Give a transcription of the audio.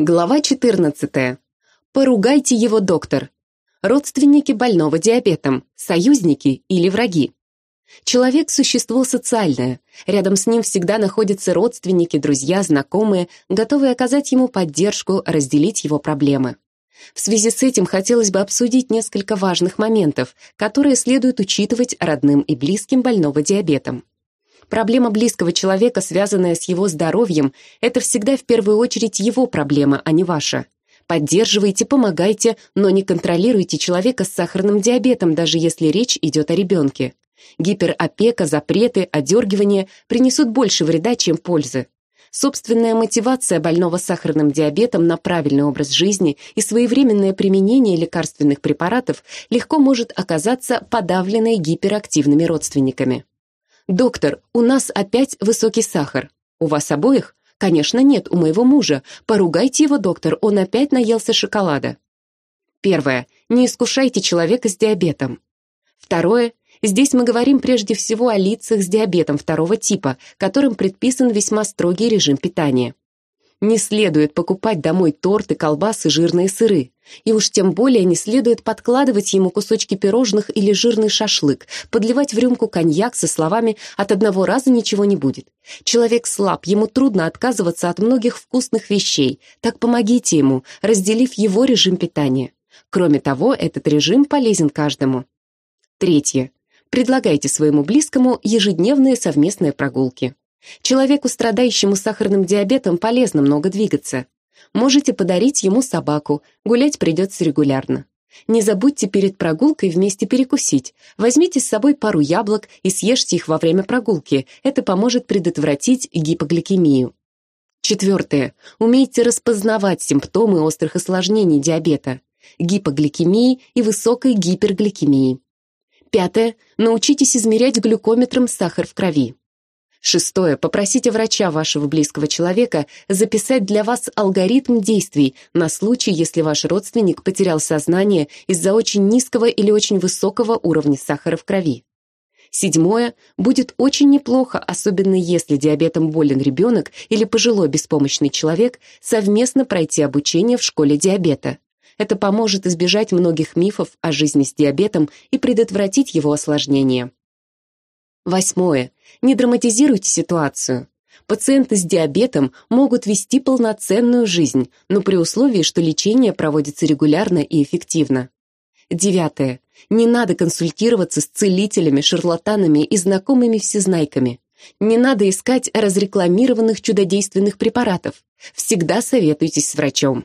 Глава 14. Поругайте его, доктор. Родственники больного диабетом, союзники или враги. Человек – существо социальное. Рядом с ним всегда находятся родственники, друзья, знакомые, готовые оказать ему поддержку, разделить его проблемы. В связи с этим хотелось бы обсудить несколько важных моментов, которые следует учитывать родным и близким больного диабетом. Проблема близкого человека, связанная с его здоровьем, это всегда в первую очередь его проблема, а не ваша. Поддерживайте, помогайте, но не контролируйте человека с сахарным диабетом, даже если речь идет о ребенке. Гиперопека, запреты, одергивание принесут больше вреда, чем пользы. Собственная мотивация больного с сахарным диабетом на правильный образ жизни и своевременное применение лекарственных препаратов легко может оказаться подавленной гиперактивными родственниками. «Доктор, у нас опять высокий сахар. У вас обоих?» «Конечно нет, у моего мужа. Поругайте его, доктор, он опять наелся шоколада». Первое. Не искушайте человека с диабетом. Второе. Здесь мы говорим прежде всего о лицах с диабетом второго типа, которым предписан весьма строгий режим питания. Не следует покупать домой торты, колбасы, жирные сыры. И уж тем более не следует подкладывать ему кусочки пирожных или жирный шашлык, подливать в рюмку коньяк со словами «от одного раза ничего не будет». Человек слаб, ему трудно отказываться от многих вкусных вещей, так помогите ему, разделив его режим питания. Кроме того, этот режим полезен каждому. Третье. Предлагайте своему близкому ежедневные совместные прогулки. Человеку, страдающему сахарным диабетом, полезно много двигаться. Можете подарить ему собаку, гулять придется регулярно. Не забудьте перед прогулкой вместе перекусить. Возьмите с собой пару яблок и съешьте их во время прогулки. Это поможет предотвратить гипогликемию. Четвертое. Умейте распознавать симптомы острых осложнений диабета, гипогликемии и высокой гипергликемии. Пятое. Научитесь измерять глюкометром сахар в крови. Шестое. Попросите врача вашего близкого человека записать для вас алгоритм действий на случай, если ваш родственник потерял сознание из-за очень низкого или очень высокого уровня сахара в крови. Седьмое. Будет очень неплохо, особенно если диабетом болен ребенок или пожилой беспомощный человек, совместно пройти обучение в школе диабета. Это поможет избежать многих мифов о жизни с диабетом и предотвратить его осложнения. Восьмое. Не драматизируйте ситуацию. Пациенты с диабетом могут вести полноценную жизнь, но при условии, что лечение проводится регулярно и эффективно. Девятое. Не надо консультироваться с целителями, шарлатанами и знакомыми всезнайками. Не надо искать разрекламированных чудодейственных препаратов. Всегда советуйтесь с врачом.